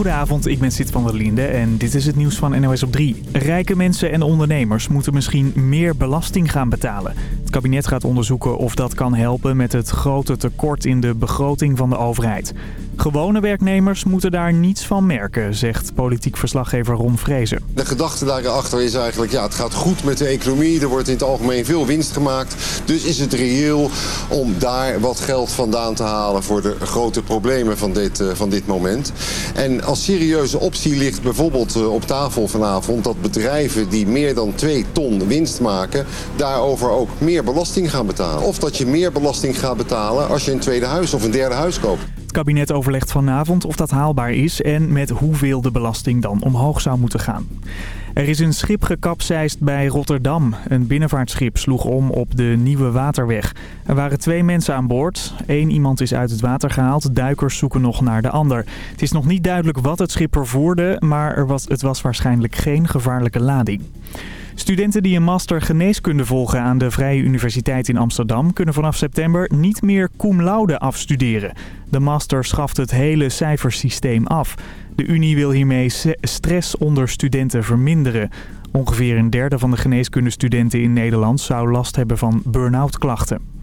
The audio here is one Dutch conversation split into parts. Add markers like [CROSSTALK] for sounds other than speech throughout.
Goedenavond, ik ben Sid van der Linde en dit is het nieuws van NOS op 3. Rijke mensen en ondernemers moeten misschien meer belasting gaan betalen. Het kabinet gaat onderzoeken of dat kan helpen met het grote tekort in de begroting van de overheid. Gewone werknemers moeten daar niets van merken, zegt politiek verslaggever Ron Vrezen. De gedachte daarachter is eigenlijk, ja, het gaat goed met de economie. Er wordt in het algemeen veel winst gemaakt. Dus is het reëel om daar wat geld vandaan te halen voor de grote problemen van dit, uh, van dit moment. En als serieuze optie ligt bijvoorbeeld uh, op tafel vanavond dat bedrijven die meer dan 2 ton winst maken, daarover ook meer belasting gaan betalen. Of dat je meer belasting gaat betalen als je een tweede huis of een derde huis koopt. Het kabinet overlegt vanavond of dat haalbaar is en met hoeveel de belasting dan omhoog zou moeten gaan. Er is een schip gekapseist bij Rotterdam. Een binnenvaartschip sloeg om op de Nieuwe Waterweg. Er waren twee mensen aan boord. Eén iemand is uit het water gehaald. Duikers zoeken nog naar de ander. Het is nog niet duidelijk wat het schip vervoerde, maar er was, het was waarschijnlijk geen gevaarlijke lading. Studenten die een master geneeskunde volgen aan de Vrije Universiteit in Amsterdam... kunnen vanaf september niet meer cum laude afstuderen. De master schaft het hele cijfersysteem af. De Unie wil hiermee stress onder studenten verminderen. Ongeveer een derde van de geneeskundestudenten in Nederland zou last hebben van burn-out klachten.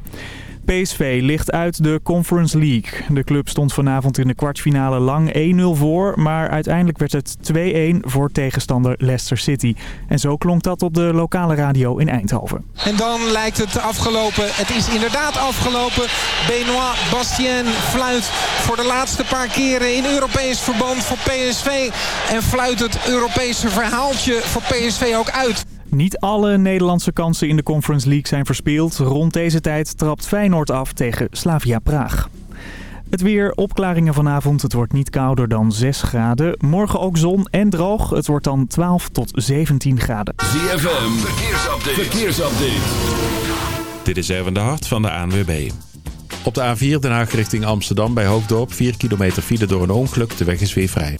PSV ligt uit de Conference League. De club stond vanavond in de kwartfinale lang 1-0 voor, maar uiteindelijk werd het 2-1 voor tegenstander Leicester City. En zo klonk dat op de lokale radio in Eindhoven. En dan lijkt het afgelopen. Het is inderdaad afgelopen. Benoit Bastien fluit voor de laatste paar keren in Europees verband voor PSV. En fluit het Europese verhaaltje voor PSV ook uit. Niet alle Nederlandse kansen in de Conference League zijn verspeeld. Rond deze tijd trapt Feyenoord af tegen Slavia Praag. Het weer, opklaringen vanavond. Het wordt niet kouder dan 6 graden. Morgen ook zon en droog. Het wordt dan 12 tot 17 graden. ZFM, verkeersupdate. verkeersupdate. Dit is even de hart van de ANWB. Op de A4 Den Haag richting Amsterdam bij Hoofddorp. 4 kilometer file door een ongeluk. De weg is weer vrij.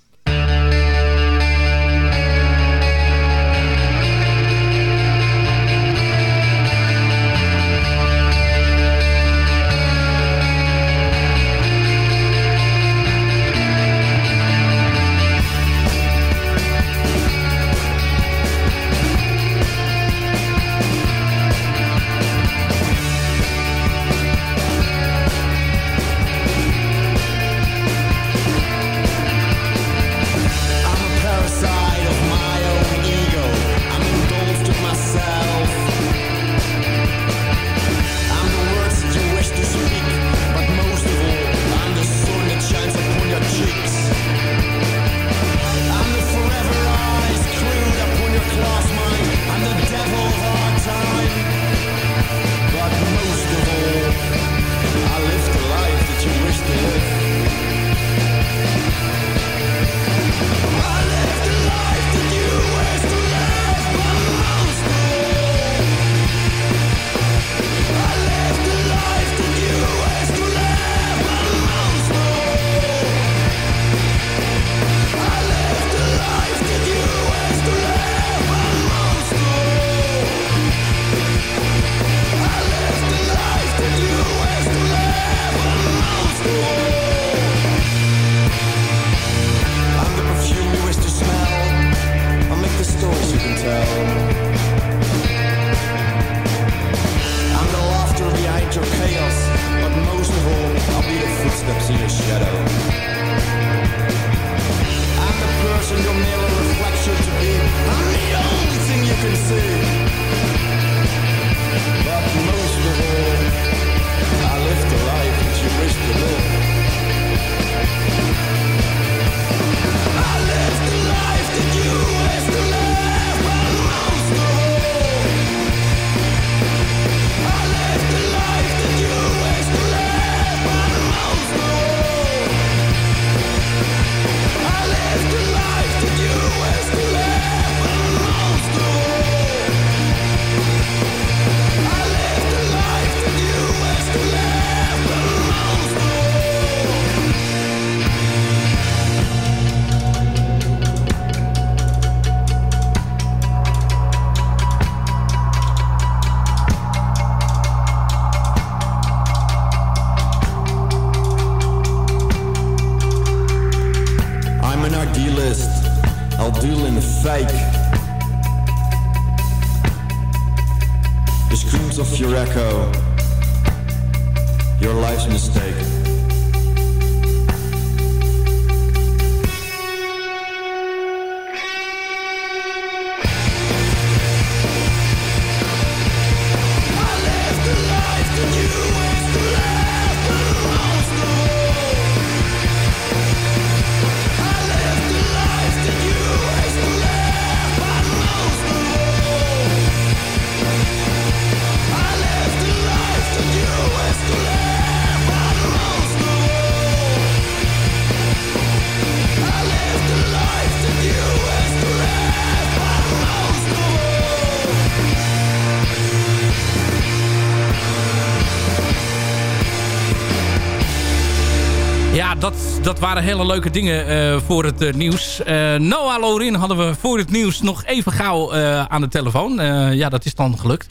Dat waren hele leuke dingen uh, voor het uh, nieuws. Uh, Noah Lorin hadden we voor het nieuws nog even gauw aan de telefoon. ja, dat is dan gelukt.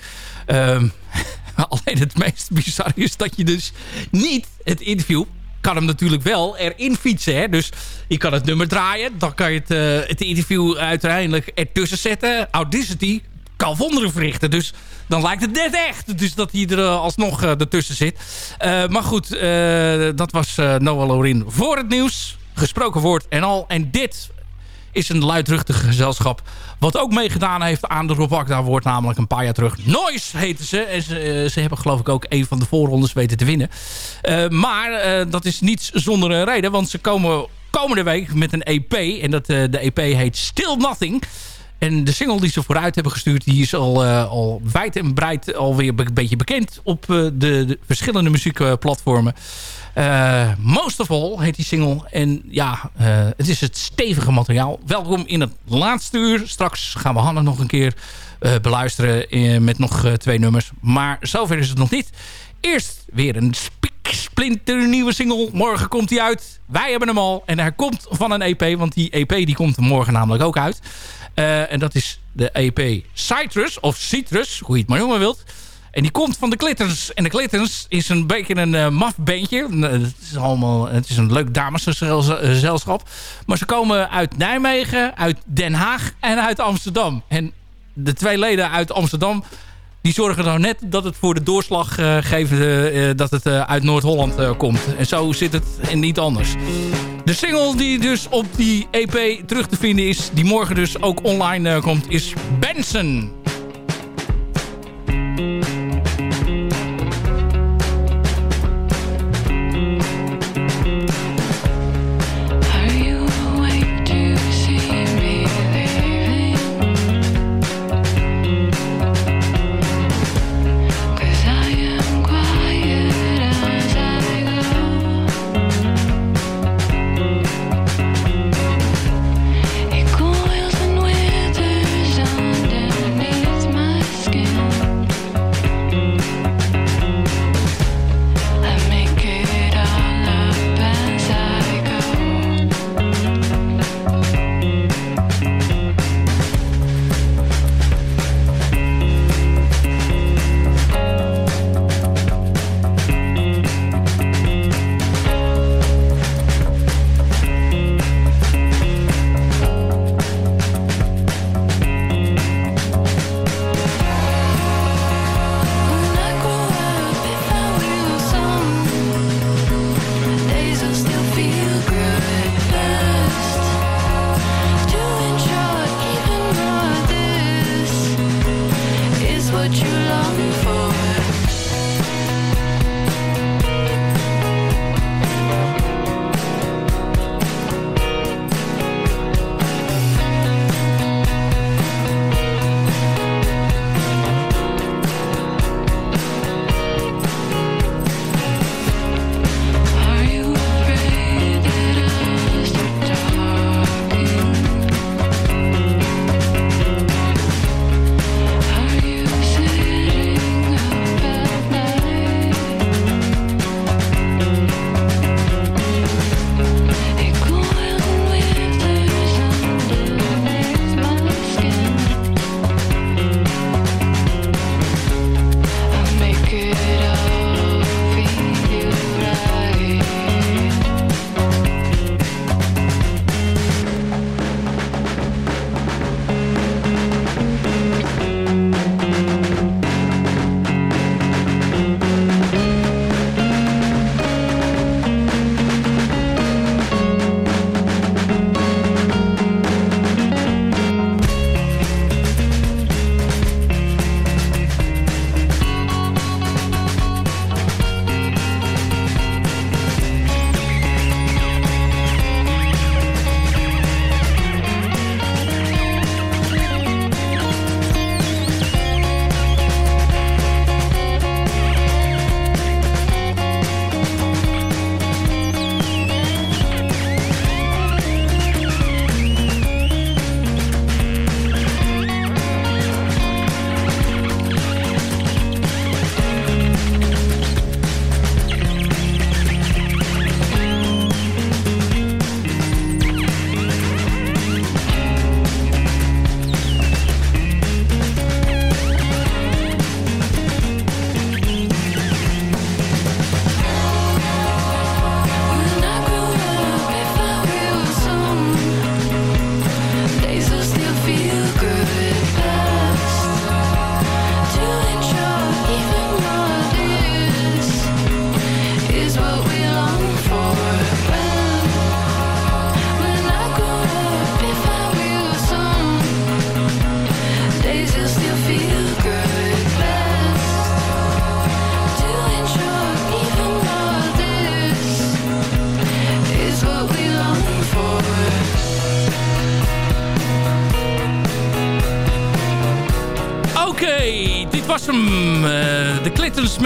Ehm, [LAUGHS] alleen het meest bizarre is dat je dus niet het interview... kan hem natuurlijk wel erin fietsen. Hè? Dus je kan het nummer draaien. Dan kan je het, het interview uiteindelijk ertussen zetten. Audacity kan wonderen verrichten. Dus dan lijkt het net echt. Dus dat hij er eh, alsnog uh, ertussen zit. Uh, maar goed, dat was Noah Lorin voor het nieuws. Gesproken woord en al. En dit is een luidruchtig gezelschap. Wat ook meegedaan heeft aan de Rob Akda wordt namelijk een paar jaar terug. Noise heten ze. En ze, hebben geloof ik ook een van de voorrondes weten te winnen. maar dat is niets zonder reden. Want ze komen komende week met een EP. En dat, de EP heet Still Nothing. En de single die ze vooruit hebben gestuurd... die is al, uh, al wijd en breed alweer een beetje bekend... op uh, de, de, verschillende muziekplatformen. Uh, Most of All heet die single. En ja, het is het stevige materiaal. Welkom in het laatste uur. Straks gaan we Hanne nog een keer beluisteren... met nog twee nummers. Maar zover is het nog niet. Eerst weer een splinter nieuwe single. Morgen komt hij uit. Wij hebben hem al. En hij komt van een EP. Want die EP die komt morgen namelijk ook uit. Uh, en dat is de EP Citrus, of Citrus, hoe je het maar noemen wilt. En die komt van de Clitters. En de Clitters is een beetje een uh, maf bandje. Het is, allemaal, het is een leuk damesgezelschap. Maar ze komen uit Nijmegen, uit Den Haag en uit Amsterdam. En de twee leden uit Amsterdam... die zorgen nou net dat het voor de doorslag uh, geeft... Uh, dat het uit Noord-Holland komt. En zo zit het en niet anders. De single die dus op die EP terug te vinden is... die morgen dus ook online komt, is Benson.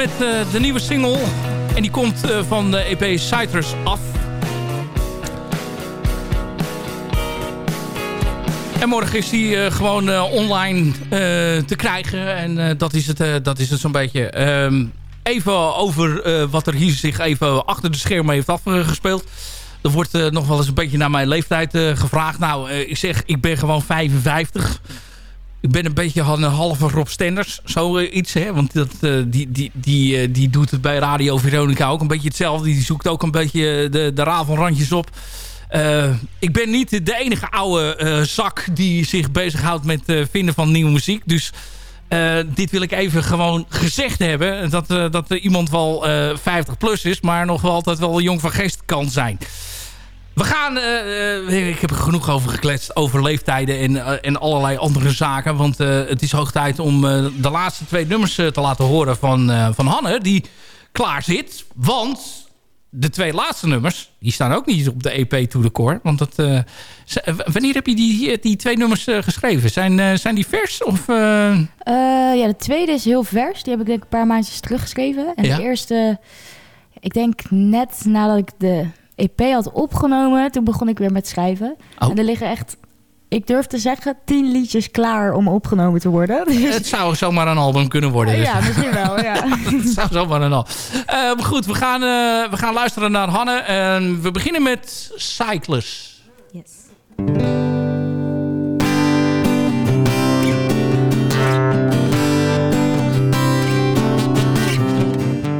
Met de nieuwe single. En die komt van de EP Citrus af. En morgen is die gewoon online te krijgen. En dat is het, dat is het zo'n beetje. Ehm, even over wat er hier zich even achter de schermen heeft afgespeeld. Er wordt nog wel eens een beetje naar mijn leeftijd gevraagd. Nou, ik zeg, ik ben gewoon 55. Ik ben een beetje een halve Rob Stenders. Zoiets, hè. Want dat, die, die, die, die doet het bij Radio Veronica ook een beetje hetzelfde. Die zoekt ook een beetje de, de rafelrandjes op. ik ben niet de enige oude zak die zich bezighoudt met vinden van nieuwe muziek. Dus dit wil ik even gewoon gezegd hebben. Dat, dat iemand wel 50 plus is, maar nog wel altijd wel jong van geest kan zijn. We gaan, uh, ik heb er genoeg over gekletst, over leeftijden en, uh, en allerlei andere zaken. Want uh, het is hoog tijd om de laatste twee nummers te laten horen van, van Hanne, die klaar zit. Want de twee laatste nummers, die staan ook niet op de EP To The Core. Want dat, wanneer heb je die, die twee nummers geschreven? Zijn, zijn die vers? Of, ja, de tweede is heel vers. Die heb ik denk een paar maandjes teruggeschreven. En ja? de eerste, ik denk net nadat ik de EP had opgenomen, toen begon ik weer met schrijven. Oh. En er liggen echt, ik durf te zeggen, tien liedjes klaar om opgenomen te worden. [LAUGHS] Dus... Het zou zomaar een album kunnen worden. Dus. Ja, misschien wel, ja. [LAUGHS] Het zou zomaar een album. Uh, goed, we gaan, uh, we gaan luisteren naar Hanne. En we beginnen met Cyclus. Yes.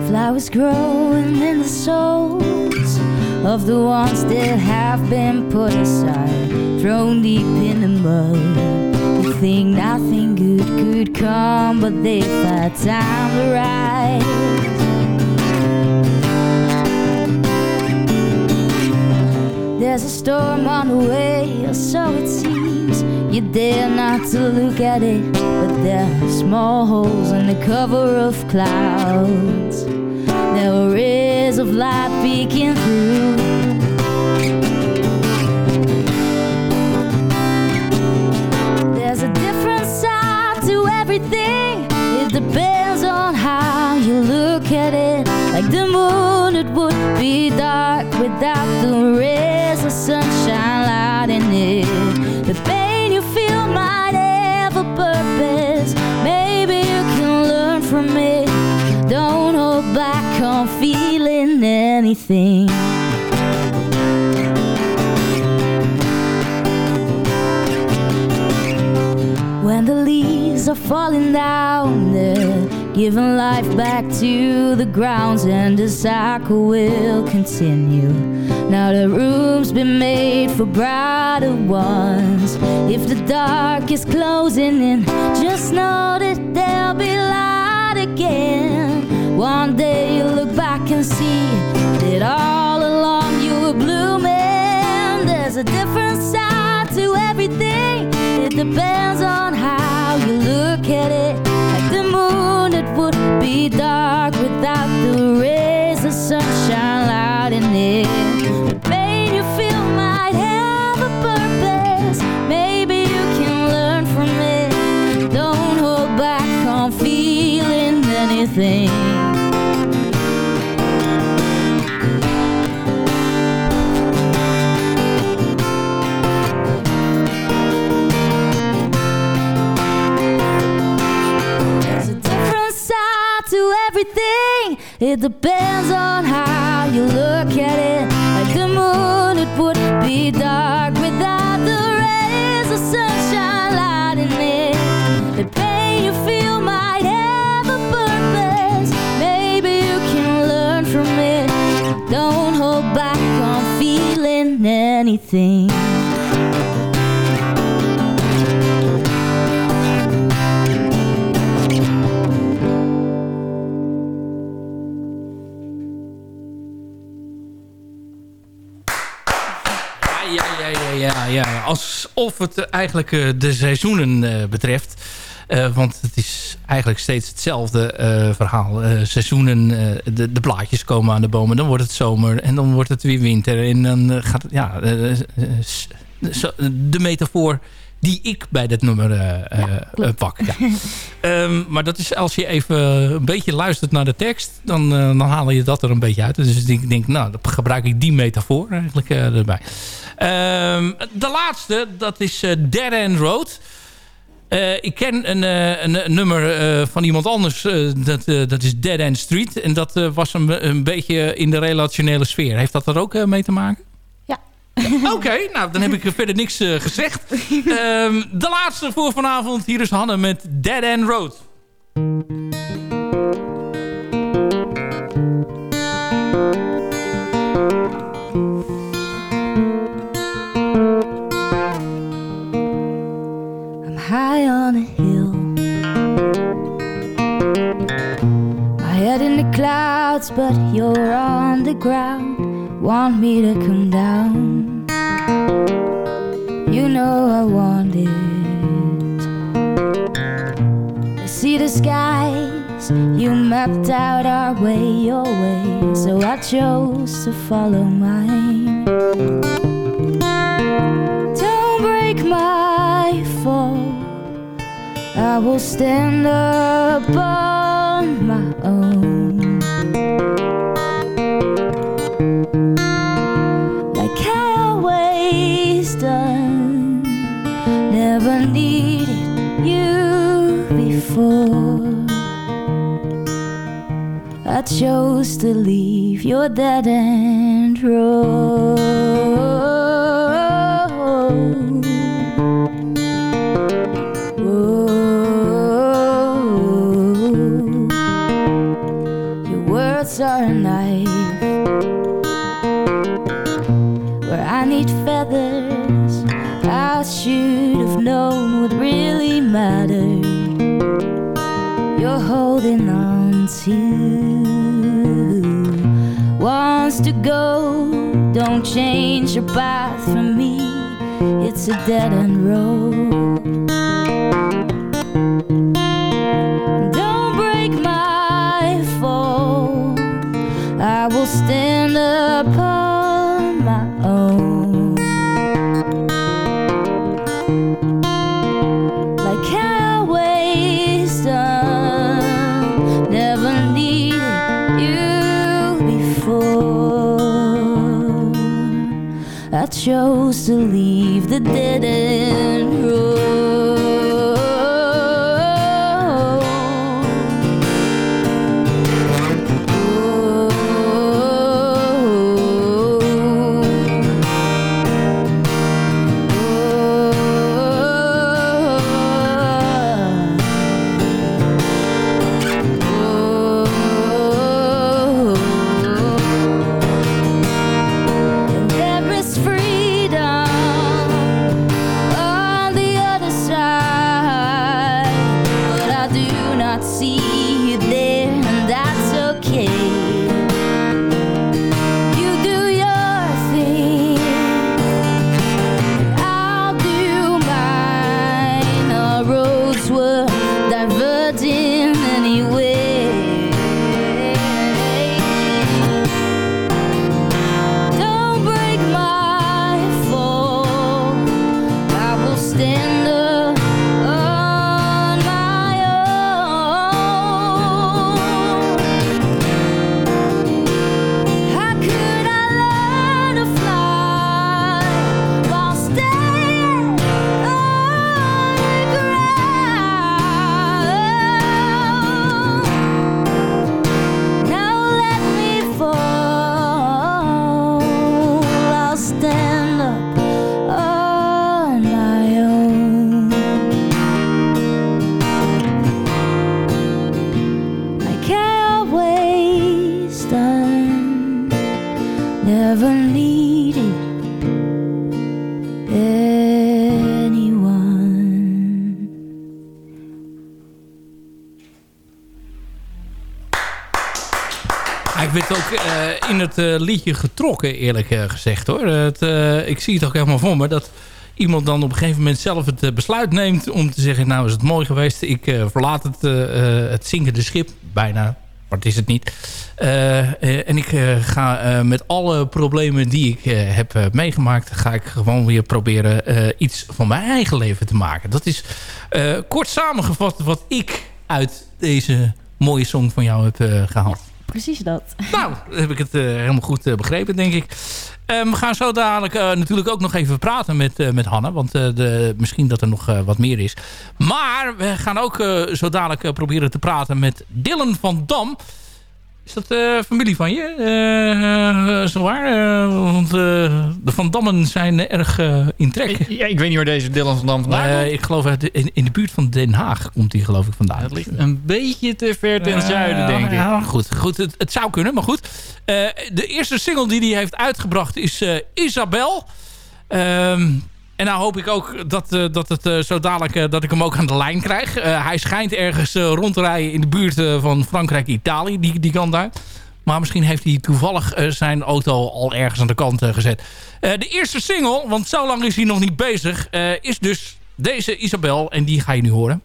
Flowers growing in the soul of the ones that have been put aside, thrown deep in the mud. You think nothing good could come, but they've had time to rise. There's a storm on the way, or so it seems. You dare not to look at it, but there are small holes in the cover of clouds. There were rays of light peeking through. There's a different side to everything. It depends on how you look at it. Like the moon, it would be dark without the rays of sunshine lighting it. On feeling anything. When the leaves are falling down, they're giving life back to the grounds, and the cycle will continue. Now the room's been made for brighter ones. If the dark is closing in, just know that there'll be light again. One day you'll look back and see that all along you were blooming. There's a different side to everything. It depends on how you look at it. Like the moon, it would be dark without the rays of sunshine lighting it. Pain you feel might have a purpose. Maybe you can learn from it. Don't hold back on feeling anything. It depends on how you look at it. Like the moon, it would be dark without the rays of sunshine lighting it. The pain you feel might have a purpose. Maybe you can learn from it. Don't hold back on feeling anything. Ja, alsof het eigenlijk uh, de seizoenen uh, betreft. Uh, want het is eigenlijk steeds hetzelfde verhaal. seizoenen, de, de, blaadjes komen aan de bomen. Dan wordt het zomer en dan wordt het weer winter. En dan gaat het, ja, de metafoor die ik bij dit nummer ja, pak. Ja. [LAUGHS] Ehm, maar dat is als je even een beetje luistert naar de tekst, dan, dan haal je dat er een beetje uit. Dus ik denk, nou, dan gebruik ik die metafoor eigenlijk erbij. Ehm, de laatste, dat is Dead End Road. Uh, ik ken een, uh, een, een nummer uh, van iemand anders. dat, dat is Dead End Street. En dat was een, een beetje in de relationele sfeer. Heeft dat er ook mee te maken? Ja. Oké, okay, nou dan heb ik verder niks gezegd. Ehm, de laatste voor vanavond. Hier is Hanne met Dead End Road. High on a hill. My head in the clouds, but you're on the ground. Want me to come down? You know I want it. I see the skies, you mapped out our way, your way. So I chose to follow mine. Don't break my fall. I will stand up on my own. Like I always done. Never needed you before. I chose to leave your dead end road. Change your path for me. It's a dead end road chose to leave the dead end road. Het uh, liedje getrokken, eerlijk uh, gezegd. hoor. Het, uh, ik zie het ook helemaal voor me dat iemand dan op een gegeven moment zelf het besluit neemt... om te zeggen, nou is het mooi geweest, ik verlaat het, het zinkende schip bijna maar is het niet. en ik ga met alle problemen die ik heb meegemaakt... ga ik gewoon weer proberen iets van mijn eigen leven te maken. Dat is kort samengevat wat ik uit deze mooie song van jou heb gehaald. Precies dat. [LAUGHS] Nou, heb ik het helemaal goed begrepen, denk ik. Um, we gaan zo dadelijk uh, natuurlijk ook nog even praten met, uh, met Hanne. Want de, misschien dat er nog wat meer is. Maar we gaan ook zo dadelijk proberen te praten met Dylan van Dam. Is dat uh, familie van je? Uh, zo waar? want de Van Dammen zijn erg in trek. Ja, ik weet niet waar deze Dylan van Dam vandaan Ik geloof uit in, in, de buurt van Den Haag komt hij geloof ik vandaan. Het ligt een beetje te ver ten zuiden, denk ik. Ja, goed, goed het, het, zou kunnen, maar goed. de eerste single die hij heeft uitgebracht is Isabel. Ehm, en nou hoop ik ook dat, uh, dat het uh, zo dadelijk uh, dat ik hem ook aan de lijn krijg. hij schijnt ergens rond te rijden in de buurt van Frankrijk-Italië, die, die kant daar. Maar misschien heeft hij toevallig zijn auto al ergens aan de kant gezet. de eerste single, want zo lang is hij nog niet bezig, is dus deze Isabel. En die ga je nu horen.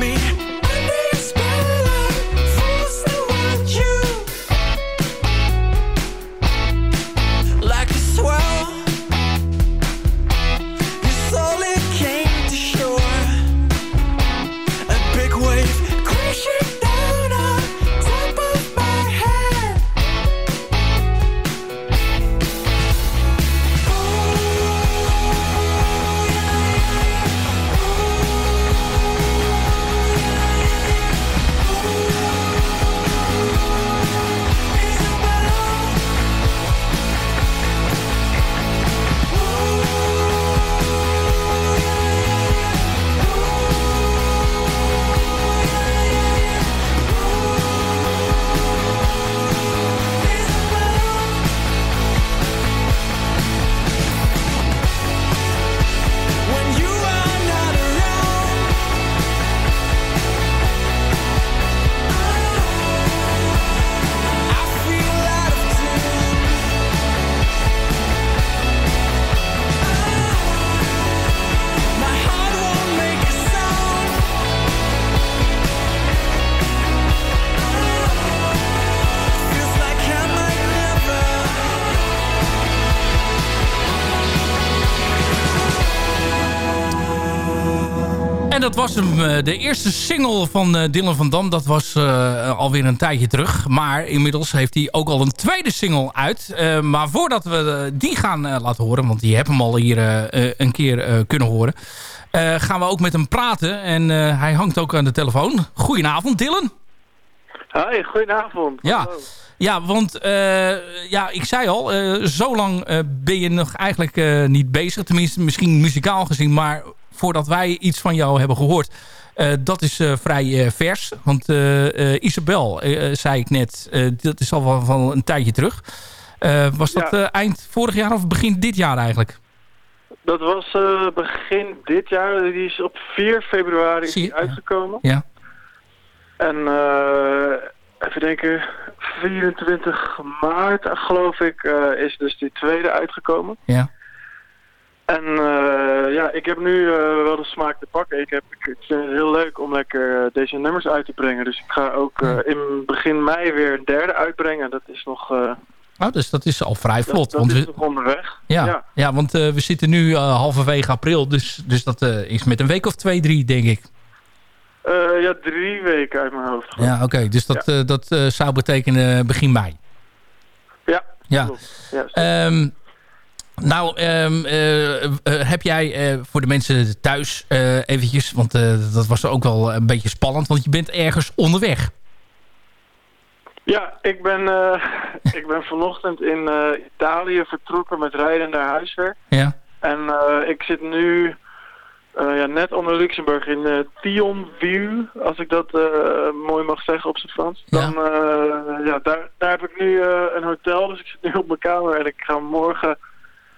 me. Dat was hem. Eh, de eerste single van uh, Dylan van Dam. Dat was uh, alweer een tijdje terug. Maar inmiddels heeft hij ook al een tweede single uit. Uh, maar voordat we die gaan laten horen... want die hebben hem al hier een keer kunnen horen... gaan we ook met hem praten. En hij hangt ook aan de telefoon. Goedenavond, Dylan. Hoi, goedenavond. Ja. Ja, want ja, ik zei al, zo lang ben je nog eigenlijk niet bezig. Tenminste, misschien muzikaal gezien, maar voordat wij iets van jou hebben gehoord. Uh, dat is uh, vrij uh, vers. Want Isabel, zei ik net, dat is al wel van een tijdje terug. was dat ja. eind vorig jaar of begin dit jaar eigenlijk? Dat was begin dit jaar. Die is op 4 februari uitgekomen. Ja. En even denken, 24 maart geloof ik is dus die tweede uitgekomen. Ja. En ja, ik heb nu wel de smaak te pakken. Ik, heb, ik vind het heel leuk om lekker deze nummers uit te brengen. Dus ik ga ook in begin mei weer een derde uitbrengen. Dat is nog... Oh, dus dat is al vrij vlot. Dat, dat is we... nog onderweg. Ja, ja. ja want we zitten nu halverwege april. Dus, dus dat is met een week of twee, drie, denk ik. Uh, ja, drie weken uit mijn hoofd. Ja, oké. Dus dat, ja. uh, dat uh, zou betekenen begin mei. Ja, ja. ja um, nou, um, heb jij voor de mensen thuis eventjes... want dat was ook wel een beetje spannend... want je bent ergens onderweg. Ja, ik ben, [LAUGHS] ik ben vanochtend in Italië vertrokken met rijden naar huis weer. Ja. En ik zit nu... Ja, net onder Luxemburg in Thionville, als ik dat mooi mag zeggen op zijn Frans. Dan, ja daar, daar heb ik nu een hotel, dus ik zit nu op mijn kamer en ik ga morgen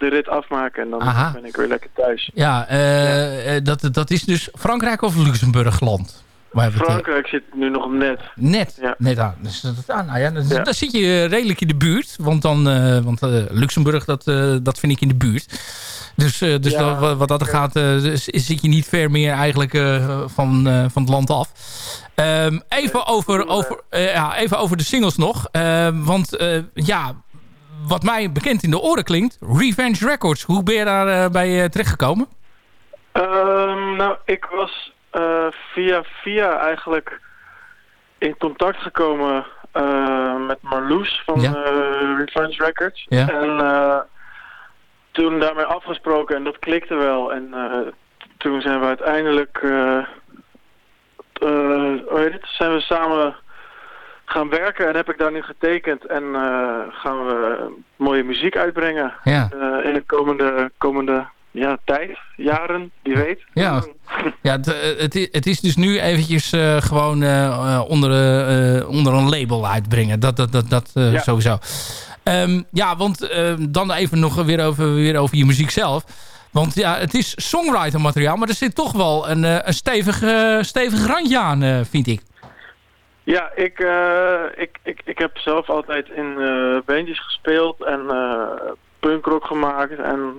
de rit afmaken en dan Aha. ben ik weer lekker thuis. Ja, ja. Dat, dat is dus Frankrijk of Luxemburgland? Frankrijk zit nu nog net. Net, ja. net aan. Dus dat, ah, nou ja, dan zit je redelijk in de buurt. Want, dan, want Luxemburg, dat, dat vind ik in de buurt. Dus, dus ja, wat, wat, dat er gaat, uh, zit je niet ver meer eigenlijk van, van het land af. Um, even, over, over, ja, even over de singles nog. Ehm, want ja, wat mij bekend in de oren klinkt, Revenge Records. Hoe ben je daar bij terechtgekomen? Um, nou, ik was via via eigenlijk in contact gekomen met Marloes van ja. Revenge Records. Ja. En toen daarmee afgesproken en dat klikte wel. En toen zijn we uiteindelijk, hoe heet het, zijn we samen gaan werken en heb ik daar nu getekend. En gaan we mooie muziek uitbrengen ja. in de komende, komende ja, tijd, jaren, wie weet. Ja, ja het, het, is dus nu eventjes uh, gewoon onder, onder een label uitbrengen. Dat, dat, dat, dat ja. sowieso. Um, ja, want dan even nog weer over, weer over je muziek zelf. Want ja, het is songwriter materiaal, maar er zit toch wel een, een stevig, stevig randje aan, vind ik. Ja, ik, ik, ik, ik heb zelf altijd in bandjes gespeeld en punkrock gemaakt en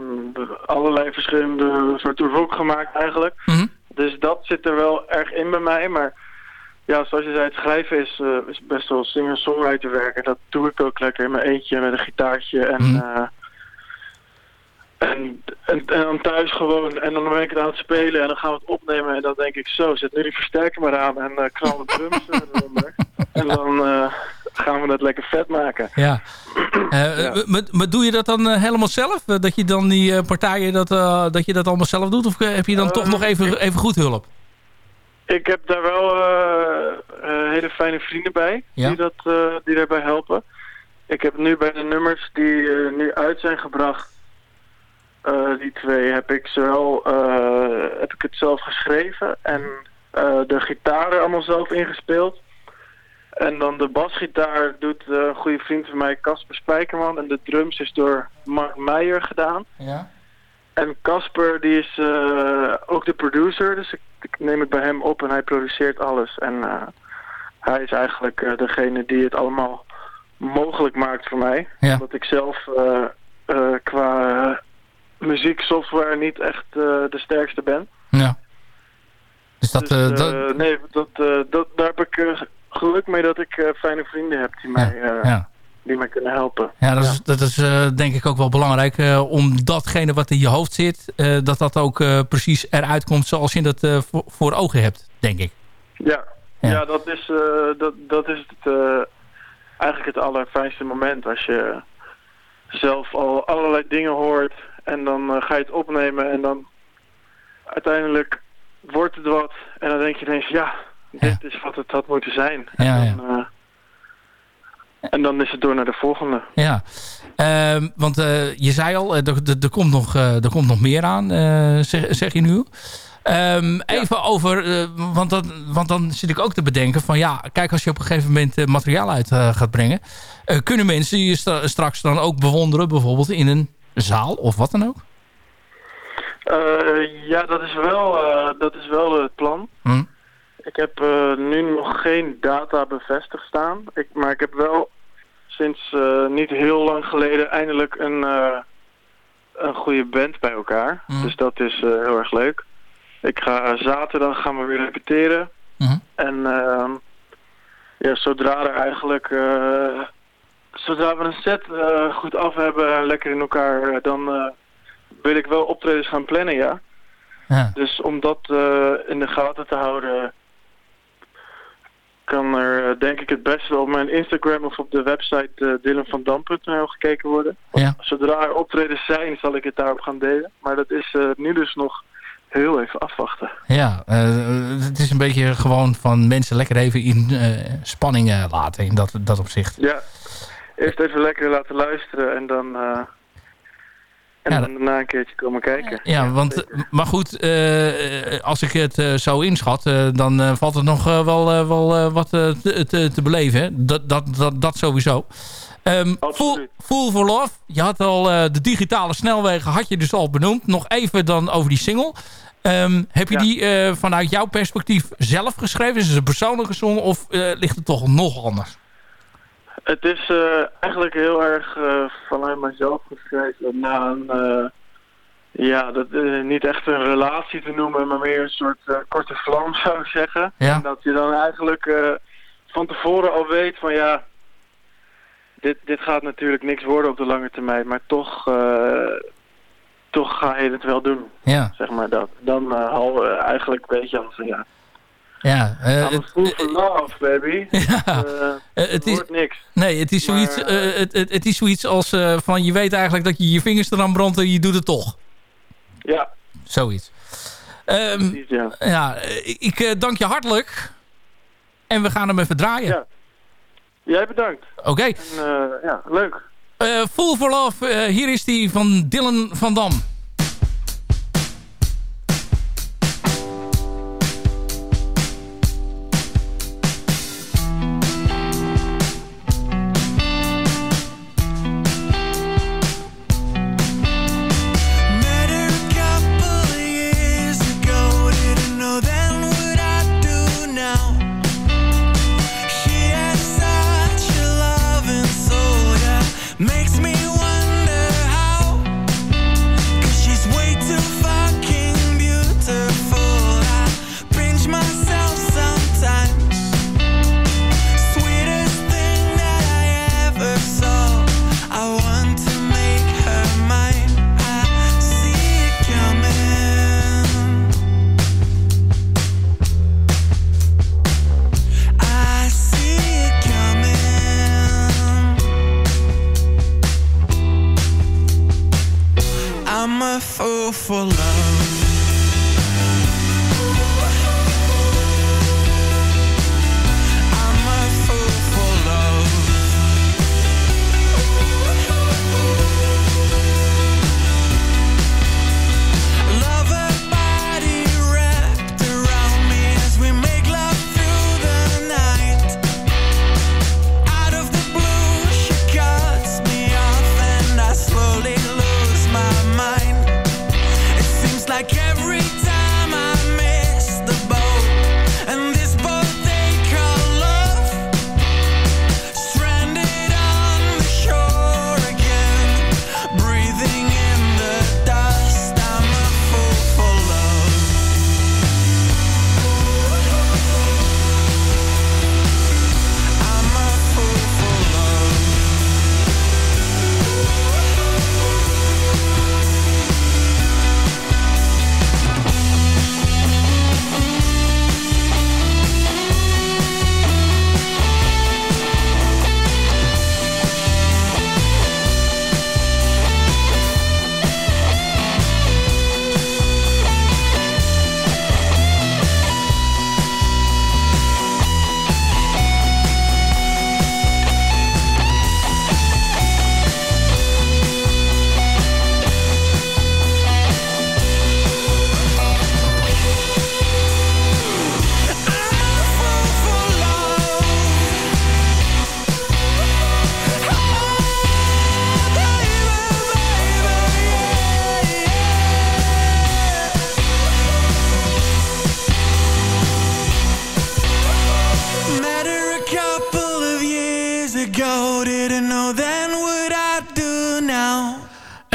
allerlei verschillende soorten rock gemaakt eigenlijk. Mm -hmm. Dus dat zit er wel erg in bij mij, maar ja, zoals je zei, het schrijven is, uh, is best wel singer-songwriter werken. Dat doe ik ook lekker in mijn eentje met een gitaartje en, Mhm. mm -hmm. En, en, en, dan thuis gewoon. En dan ben ik het aan het spelen en dan gaan we het opnemen en dan denk ik zo, zet nu die versterker maar aan en uh, knal de drums eronder. [LAUGHS] En dan gaan we het lekker vet maken. Ja. Uh, [CLEARS THROAT] ja. Maar, maar, doe je dat dan helemaal zelf? Dat je dan die partijen, dat, dat je dat allemaal zelf doet? Of heb je dan toch nog even, even goed hulp? Ik heb daar wel hele fijne vrienden bij, ja? die, dat, die daarbij helpen. Ik heb nu bij de nummers die nu uit zijn gebracht, die twee, heb ik zowel heb ik het zelf geschreven en de gitaren allemaal zelf ingespeeld. En dan de basgitaar doet uh, een goede vriend van mij, Casper Spijkerman. En de drums is door Mark Meijer gedaan. Ja. En Casper die is uh, ook de producer, dus ik, ik, neem het bij hem op en hij produceert alles. En uh, hij is eigenlijk degene die het allemaal mogelijk maakt voor mij. Ja. Omdat ik zelf qua muzieksoftware niet echt de sterkste ben. Ja. Dus dat... Dus, dat... Nee, dat, dat, daar heb ik geluk mee dat ik fijne vrienden heb die, mij, ja. die mij kunnen helpen. Ja, dat is, dat is denk ik ook wel belangrijk. om datgene wat in je hoofd zit, dat dat ook precies eruit komt zoals je dat voor, voor, ogen hebt, denk ik. Ja, ja. ja dat, is, dat, dat is het, eigenlijk het allerfijnste moment. Als je zelf al allerlei dingen hoort en dan ga je het opnemen en dan uiteindelijk wordt het wat. En dan denk je ineens, ja, dit ja. is wat het had moeten zijn. Ja, en, dan, uh, en dan is het door naar de volgende. Ja, uh, want uh, je zei al, er, er, komt, nog, er komt nog meer aan, zeg, zeg, je nu. Um, even over, want, dan, want dan zit ik ook te bedenken van ja, kijk als je op een gegeven moment materiaal uit gaat brengen. kunnen mensen je st straks dan ook bewonderen, bijvoorbeeld in een zaal of wat dan ook? ja, dat is wel, dat is wel het plan. Hm? Ik heb uh, nu nog geen data bevestigd staan. Ik, maar ik heb wel sinds niet heel lang geleden eindelijk een, een goede band bij elkaar. Mhm. Dus dat is heel erg leuk. Ik ga zaterdag gaan we weer repeteren. Mhm. En ehm, ja, zodra er eigenlijk... eh, zodra we een set eh, goed af hebben en lekker in elkaar... eh, dan eh, wil ik wel optredens gaan plannen, ja. Ja. Dus om dat in de gaten te houden... kan er denk ik het beste op mijn Instagram of op de website uh, gekeken worden. Ja. Zodra er optredens zijn, zal ik het daarop gaan delen. Maar dat is nu dus nog heel even afwachten. Ja, het is een beetje gewoon van mensen lekker even in spanning laten in dat, dat opzicht. Ja, eerst even lekker laten luisteren en dan... eh, en Ja, dan daarna een keertje komen kijken. Ja, want, maar goed, eh, als ik het eh, zo inschat, eh, dan eh, valt er nog eh, wel, eh, wel eh, wat eh, te, te, te beleven. Hè? Dat, dat, dat, dat sowieso. Ehm Fool, Fool for Love, je had al eh, de digitale snelwegen, had je dus al benoemd. Nog even dan over die single. Ehm, heb je die eh, vanuit jouw perspectief zelf geschreven? Is het een persoonlijke song of eh, ligt het toch nog anders? Het is eh, eigenlijk heel erg eh, vanuit mezelf geschreven na een, eh, ja, dat, niet echt een relatie te noemen, maar meer een soort korte vlam [LAUGHS] zou ik zeggen. Ja. En dat je dan eigenlijk van tevoren al weet van ja, dit, dit gaat natuurlijk niks worden op de lange termijn, maar toch, toch ga je het wel doen. Ja. Zeg maar dat. Dan je eigenlijk een beetje als van ja, Ja, eh, I'm a fool for love, baby. [LAUGHS] Ja. Eh, Eh, het is, wordt niks. Nee, het is zoiets, Maar, eh, het, het, het is zoiets als eh, van je weet eigenlijk dat je je vingers eraan brandt en je doet het toch. Ja. Zoiets. Ehm, Precies, ja. ja, eh, ik eh, dank je hartelijk. En we gaan hem even draaien. Ja. Jij bedankt. Oké. Eh, ja, leuk. Eh, Full for Love, eh, hier is die van Dylan van Dam.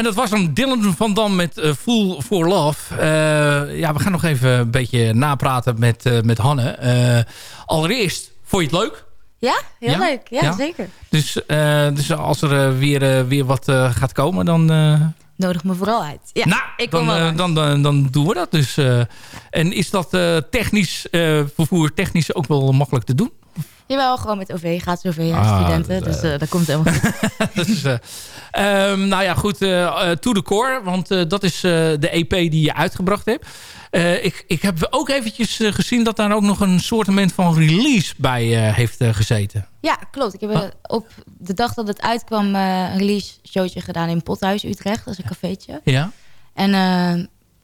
Dat was dan Dylan van Dam met uh, Fool for Love. Uh, ja, we gaan nog even een beetje napraten met, uh, met Hanne. allereerst, vond je het leuk? Ja, heel ja? leuk. Ja, ja, zeker. Dus, dus als er weer, weer wat gaat komen, dan... Nodig me vooral uit. Ja, nou, ik dan, dan, dan, dan, dan, doen we dat dus. en is dat technisch, vervoer technisch ook wel makkelijk te doen? Jawel, gewoon met OV. Gaat zoveel ja, ah, studenten. dus uh, dat komt helemaal goed. dus, uh, um, nou ja, goed. Uh, to the core. Want dat is de EP die je uitgebracht hebt. Ik, ik heb ook eventjes gezien dat daar ook nog een soortement van release bij heeft gezeten. Ja, klopt. Ik heb ah. op de dag dat het uitkwam een release showtje gedaan in Pothuis Utrecht. Is een cafeetje. Ja. En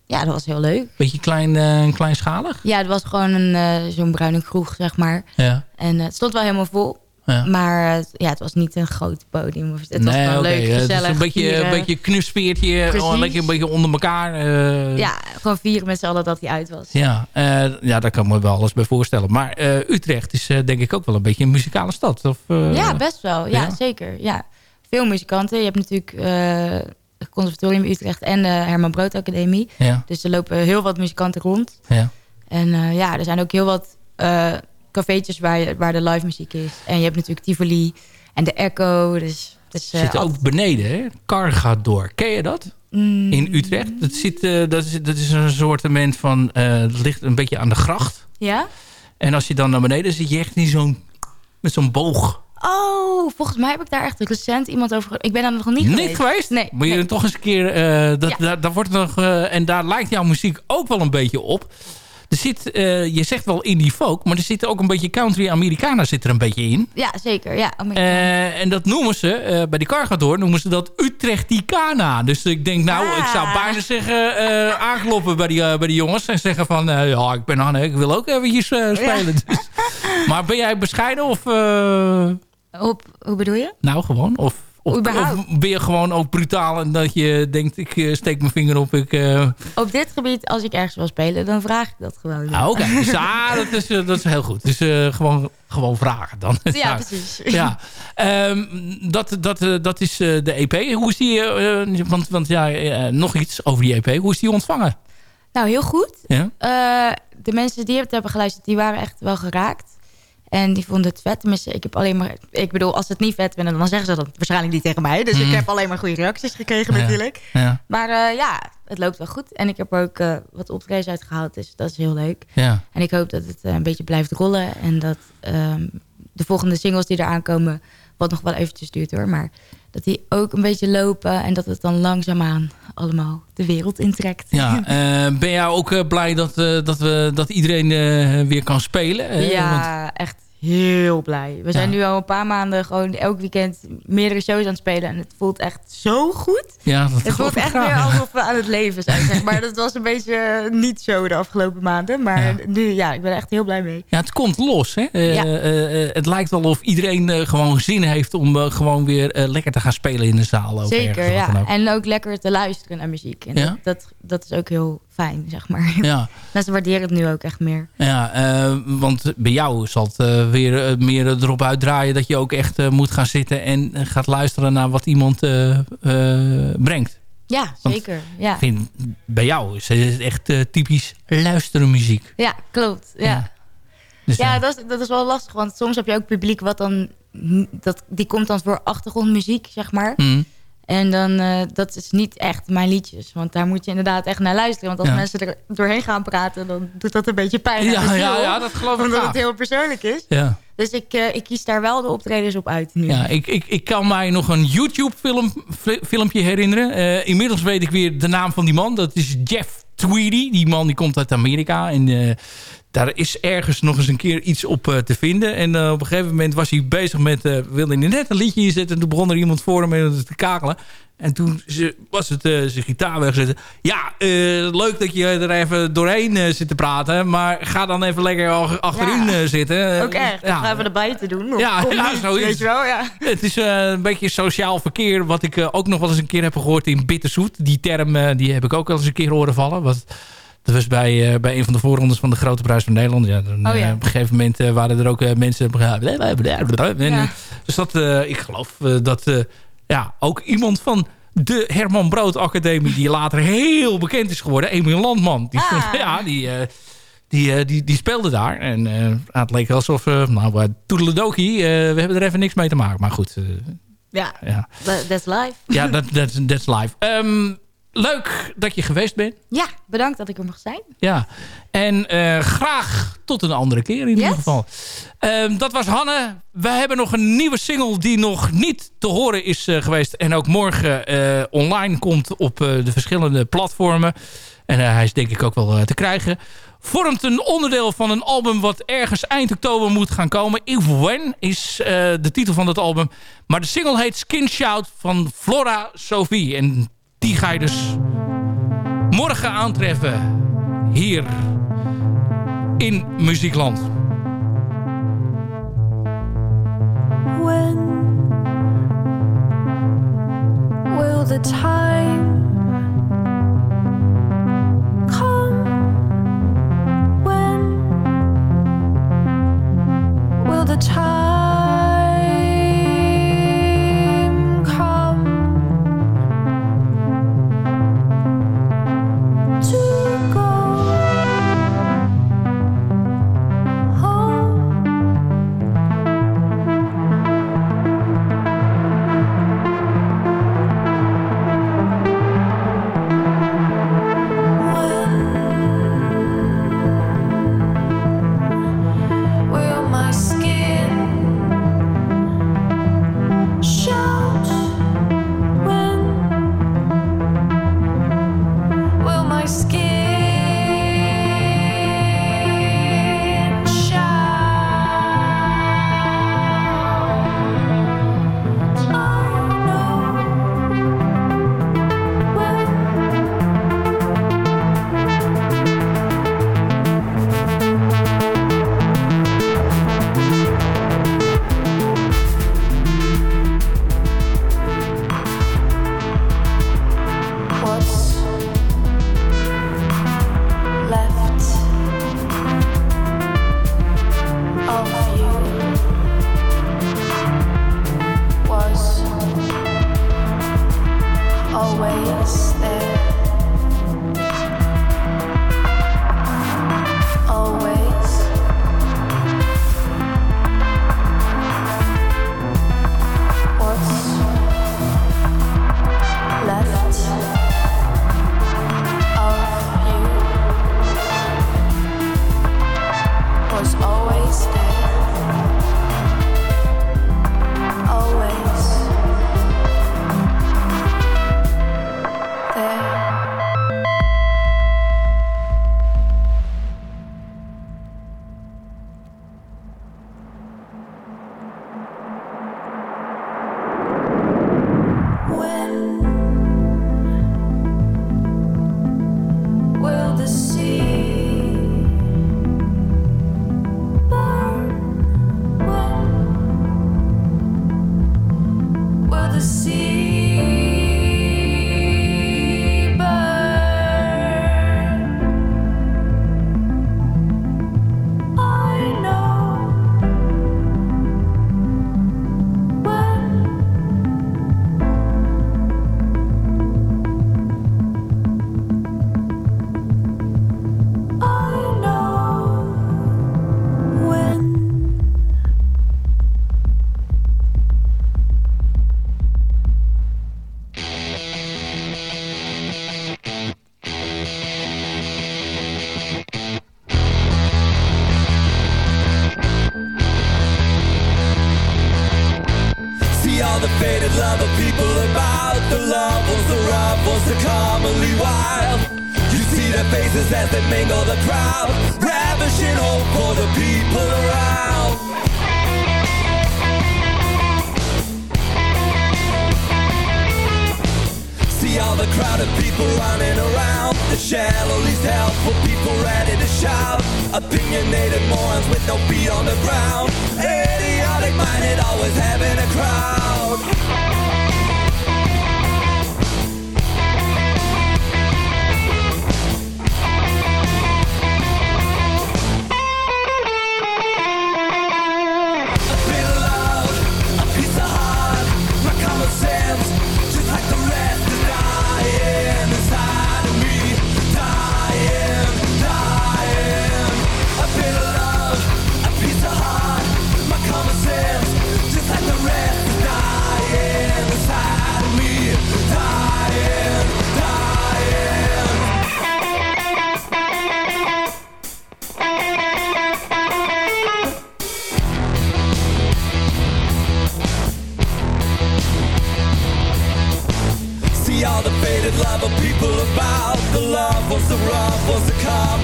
ja, dat was heel leuk. Beetje klein, kleinschalig? Ja, het was gewoon een zo'n bruine kroeg, zeg maar. Ja. En het stond wel helemaal vol. Ja. Maar ja, het was niet een groot podium. Het was wel leuk, gezellig. Het is een beetje, een beetje knuspeertje, gewoon lekker een beetje onder elkaar. Ja, gewoon vieren met z'n allen dat hij uit was. Ja, ja, daar kan ik me wel alles bij voorstellen. Maar Utrecht is denk ik ook wel een beetje een muzikale stad. Of, ja, best wel. Ja, ja, zeker. Ja. Veel muzikanten. Je hebt natuurlijk Conservatorium Utrecht en de Herman Brood Academie. Ja. Dus er lopen heel wat muzikanten rond. Ja. En ja, er zijn ook heel wat cafeetjes waar, waar de live muziek is. En je hebt natuurlijk Tivoli en de Echo. Dus, zit ook beneden, hè? Kar gaat door. Ken je dat? Mm. In Utrecht. Dat, zit, dat, is, dat is een soort van... dat ligt een beetje aan de gracht. Ja? En als je dan naar beneden zit je echt in zo'n... met zo'n boog Oh, volgens mij heb ik daar echt recent iemand over... Ik ben daar nog niet geweest. Niet geweest? Nee. Moet je nee. toch eens een keer... Uh, dat, ja. daar, daar, wordt nog, uh, en daar lijkt jouw muziek ook wel een beetje op. Er zit, uh, je zegt wel indie folk, maar er zit ook een beetje country Americana zit er een beetje in. Ja, zeker. Ja, en dat noemen ze, bij die Cargador noemen ze dat Utrechticana. Dus ik denk, nou, ah. ik zou bijna zeggen, aankloppen bij die, bij die jongens en zeggen van, ja, ik ben Anne, ik wil ook eventjes spelen. Ja. Dus, [LAUGHS] maar ben jij bescheiden of... Op, hoe bedoel je? Nou, gewoon. Of, of, of, ben je gewoon ook brutaal en dat je denkt, ik uh, steek mijn vinger op. Ik, uh... Op dit gebied, als ik ergens wil spelen, dan vraag ik dat gewoon. Ah, Oké, okay. dus, ah, [LAUGHS] dat, is, uh, dat is heel goed. Dus gewoon, gewoon vragen dan. Ja, [LAUGHS] precies. Ja. Um, dat, dat, dat is de EP. Hoe is die, want, want ja, nog iets over die EP. Hoe is die ontvangen? Nou, heel goed. Ja? de mensen die het hebben geluisterd, die waren echt wel geraakt. En die vonden het vet. Tenminste, ik heb alleen maar... Ik bedoel, als ze het niet vet vinden, dan zeggen ze dat waarschijnlijk niet tegen mij. Dus ik heb alleen maar goede reacties gekregen ja. natuurlijk. Ja. Maar uh, ja, het loopt wel goed. En ik heb ook uh, wat optredens uitgehaald. Dus dat is heel leuk. Ja. En ik hoop dat het uh, een beetje blijft rollen. En dat um, de volgende singles die eraan komen... wat nog wel eventjes duurt hoor. Maar dat die ook een beetje lopen. En dat het dan langzaamaan allemaal de wereld intrekt. Ja, uh, [LAUGHS] ben jij ook blij dat, uh, dat, we, dat iedereen weer kan spelen? ja, Want... echt heel blij. We zijn ja. nu al een paar maanden gewoon elk weekend meerdere shows aan het spelen. En het voelt echt zo goed. Ja, dat het voelt echt graag. weer alsof we aan het leven zijn. Zeg maar [LAUGHS] dat was een beetje niet zo de afgelopen maanden. Maar ja. nu, ja, ik ben er echt heel blij mee. Ja, het komt los. Hè? Ja. Uh, uh, het lijkt wel of iedereen gewoon zin heeft om gewoon weer lekker te gaan spelen in de zaal. Ook Zeker, ergens, ja. Ook. En ook lekker te luisteren naar muziek. En dat, dat, dat is ook heel fijn, zeg maar. [LAUGHS] Ja. Mensen waarderen het nu ook echt meer. Ja, want bij jou zal het weer meer erop uitdraaien dat je ook echt moet gaan zitten en gaat luisteren naar wat iemand brengt. Ja, zeker. Ja. Vind, bij jou is het echt typisch luisteren muziek. Ja, klopt. Ja, ja. Dus ja dat, is, dat is wel lastig. Want soms heb je ook publiek wat dan... Dat, die komt dan voor achtergrondmuziek, zeg maar. Mm. En dan, uh, dat is niet echt mijn liedjes. Want daar moet je inderdaad echt naar luisteren. Want als ja. mensen er doorheen gaan praten... dan doet dat een beetje pijn. Ja, ja, ja, dat geloof ik Omdat het heel persoonlijk is. Ja. Dus ik, uh, ik kies daar wel de optredens op uit nu. Ja, ik, ik, ik kan mij nog een YouTube-film filmpje herinneren. Uh, inmiddels weet ik weer de naam van die man. Dat is Jeff Tweedy. Die man die komt uit Amerika. En daar is ergens nog eens een keer iets op uh, te vinden. En uh, op een gegeven moment was hij bezig met... Uh, wilde hij net een liedje inzetten. En toen begon er iemand voor hem te kakelen. En toen was het zijn gitaar wegzetten. Ja, leuk dat je er even doorheen zit te praten. Maar ga dan even lekker achterin ja. zitten. Ook echt. Ja. Ga even erbij te doen. Ja, ja zoiets. Weet je wel, ja. Het is een beetje sociaal verkeer. Wat ik ook nog wel eens een keer heb gehoord in Bitterzoet. Die term die heb ik ook wel eens een keer horen vallen. Wat... Dat was bij, uh, bij een van de voorrondes van de Grote Prijs van Nederland. Ja, dan, oh, ja. Uh, op een gegeven moment uh, waren er ook mensen... En, ja. Dus dat, ik geloof dat ja, ook iemand van de Herman Brood Academie... die later heel bekend is geworden. Emiel Landman. Die, Ah. ja, die, eh, die, eh, die, die speelde daar. En eh, het leek alsof... eh nou, toedeledokie, eh, we hebben er even niks mee te maken. Maar goed, eh, Ja, ja. that- that's live. ja dat dat that's live. Leuk dat je geweest bent. Ja, bedankt dat ik er mag zijn. Ja, en eh, graag tot een andere keer in ieder geval. Ehm, dat was Hanne. We hebben nog een nieuwe single die nog niet te horen is eh, geweest. En ook morgen eh, online komt op de verschillende platformen. En hij is denk ik ook wel te krijgen. Vormt een onderdeel van een album wat ergens eind oktober moet gaan komen. If When is de titel van dat album. Maar de single heet Skin Shout van Flora Sophie. En die ga je dus morgen aantreffen hier in Muziekland. When will the time come? When will the time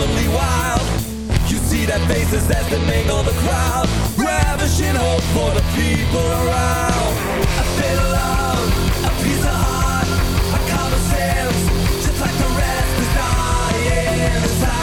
the wild. You see their faces as they mingle the crowd, ravishing hope for the people around. A bit of love, a piece of heart, a common sense, just like the rest is dying inside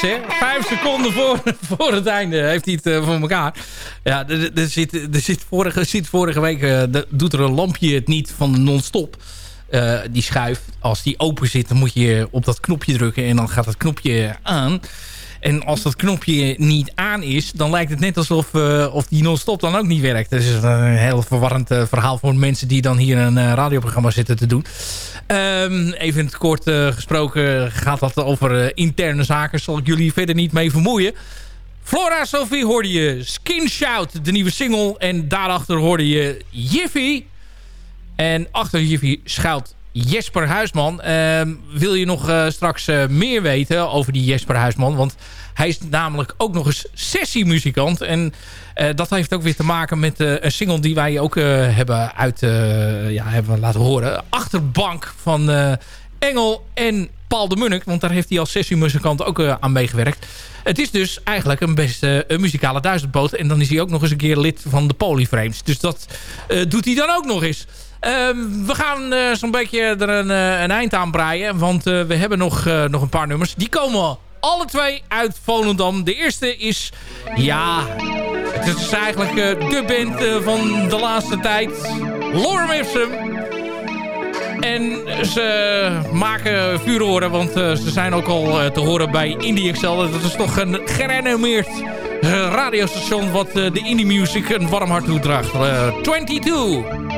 Hè? Vijf seconden voor, [LAUGHS] voor het einde heeft hij het eh, voor elkaar. Ja, er, zit, er zit vorige, zit vorige week... eh, doet er een lampje het niet van non-stop. Eh, die schuif, als die open zit... dan moet je op dat knopje drukken en dan gaat het knopje aan. En als dat knopje niet aan is... dan lijkt het net alsof of die non-stop dan ook niet werkt. Dat is een heel verwarrend verhaal voor mensen... die dan hier een radioprogramma zitten te doen. Ehm, even in het kort eh, gesproken gaat dat over eh, interne zaken. Zal ik jullie verder niet mee vermoeien. Flora Sophie hoorde je Skin Shout, de nieuwe single. En daarachter hoorde je Jiffy. En achter Jiffy schuilt Jesper Huisman. Ehm, wil je nog eh, straks eh, meer weten over die Jesper Huisman? Want hij is namelijk ook nog eens sessiemuzikant. En eh, dat heeft ook weer te maken met een single die wij ook hebben, uit, ja, hebben laten horen. Achterbank van Engel en Paul de Munnik. Want daar heeft hij als sessiemuzikant ook aan meegewerkt. Het is dus eigenlijk een best een muzikale duizendpoot. En dan is hij ook nog eens een keer lid van de Polyframes. Dus dat doet hij dan ook nog eens. Ehm, we gaan eh, zo'n beetje er een, eh, een eind aan breien. Want eh, we hebben nog, nog een paar nummers. Die komen alle twee uit Volendam. De eerste is... Ja, het is eigenlijk eh, de band van de laatste tijd. Lorem Ipsum. En ze maken vuuroren, want ze zijn ook al te horen bij Indie Excel. Dat is toch een gerenommeerd radiostation wat de indie music een warm hart toedraagt. Eh 22.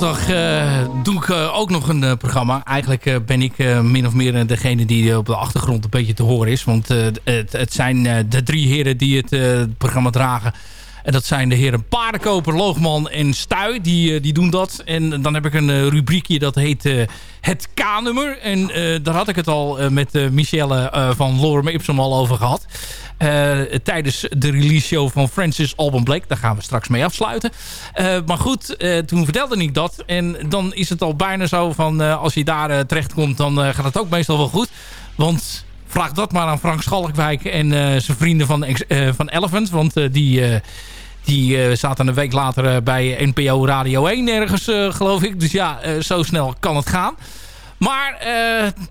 Ja, dinsdag eh, doe ik eh, ook nog een eh, programma. Eigenlijk ben ik min of meer degene die op de achtergrond een beetje te horen is. Want het, het zijn de drie heren die het programma dragen. En dat zijn de heren Paardenkoper, Loogman en Stuy. Die, eh, die doen dat. En dan heb ik een eh, rubriekje dat heet eh, Het K-nummer. En daar had ik het al met Michelle van Lorem Ipsum al over gehad. Eh, tijdens de release show van Francis Alban Blake. Daar gaan we straks mee afsluiten. Maar goed, toen vertelde ik dat. En dan is het al bijna zo van... als je daar eh, terechtkomt, dan gaat het ook meestal wel goed. Want vraag dat maar aan Frank Schalkwijk en eh, zijn vrienden van, eh, van Elephant. Want eh, die... die zaten een week later bij NPO Radio 1 ergens, geloof ik. Dus ja, zo snel kan het gaan. Maar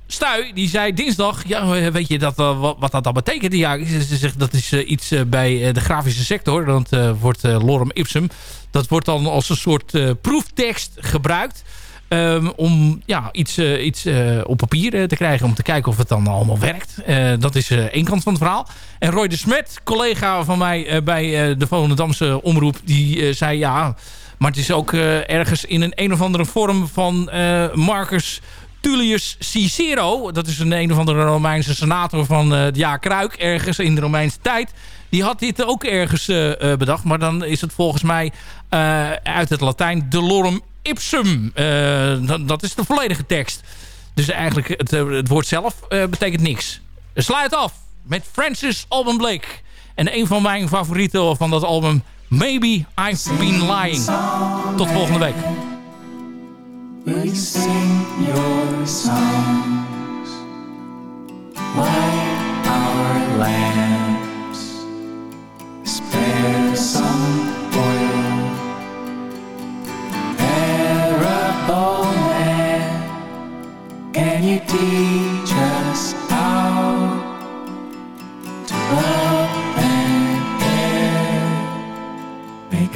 Stuy, die zei dinsdag... Ja, weet je dat, wat, wat dat dan betekent? Ja, ze ze zegt dat is iets bij de grafische sector. Dat wordt lorem ipsum. Dat wordt dan als een soort proeftekst gebruikt. Ehm, om ja, iets, eh, iets eh, op papier eh, te krijgen. Om te kijken of het dan allemaal werkt. Dat is één kant van het verhaal. En Roy de Smet, collega van mij bij de Volendamse Omroep... die zei ja... Maar het is ook ergens in een een of andere vorm van Marcus Tullius Cicero. Dat is een een of andere Romeinse senator van het jaar Kruik. Ergens in de Romeinse tijd. Die had dit ook ergens bedacht. Maar dan is het volgens mij uit het Latijn de lorem ipsum. Eh, dat, dat is de volledige tekst. Dus eigenlijk het, eh, het woord zelf eh, betekent niks. Sluit af met Francis Alban Blake. En een van mijn favorieten van dat album... Maybe I've Been Lying. Tot volgende week. Will sing your songs? Light our lamps. Spare some Parable man, can you teach us how to love and care? Make